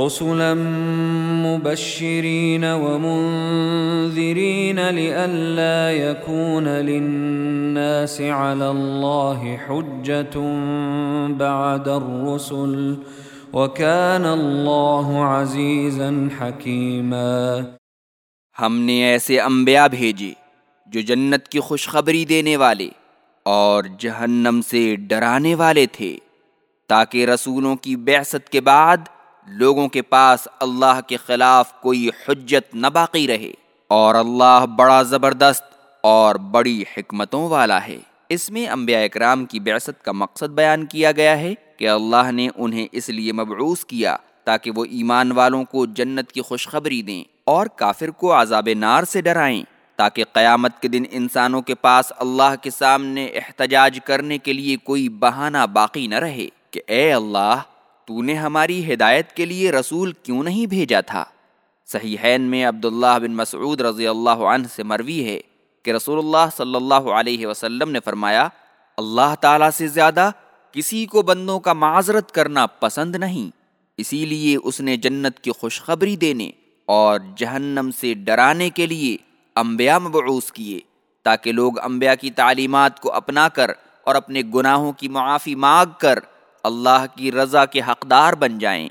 رسلا مبشرين ومنذرين لئلا يكون للناس على الله حجة بعد الرسل وكان الله عزيزا حكيما ہم نے ایسے انبیاء بھیجے جو جنت کی خوشخبری دینے والے اور جہنم سے ڈرانے والے تھے تاکہ رسولوں کی بعثت کے بعد لوگوں کے پاس اللہ کے خلاف کوئی حجت نہ باقی رہے۔ اور اللہ بڑا زبردست اور بڑی حکمتوں والا ہے۔ اس میں انبیاء اکرام کی بعثت کا مقصد بیان کیا گیا ہے کہ اللہ نے انہیں اس لیے مبعوث کیا تاکہ وہ ایمان والوں کو جنت کی خوشخبری دیں اور کافر کو عذاب نار سے ڈرائیں تاکہ قیامت کے دن انسانوں کے پاس اللہ کے سامنے احتجاج کرنے کے لیے کوئی بہانہ باقی نہ رہے کہ اے اللہ تو نے ہماری ہدایت کے لیے رسول کیوں نہیں بھیجا تھا؟ صحیحین میں عبداللہ بن مسعود رضی اللہ عنہ سے مروی ہے کہ رسول اللہ صلی اللہ علیہ وسلم نے فرمایا، اللہ تعالیٰ سے زیادہ کسی کو بندوں کا معذرت کرنا پسند نہیں، اسی لیے اس نے جنت کی خوشخبری دینے اور جہنم سے ڈرانے کے لیے انبیاء مبعوث کیے تاکہ لوگ انبیاء کی تعلیمات کو اپنا کر اور اپنے گناہوں کی معافی مانگ کر اللہ کی رضا کے حقدار بن جائیں۔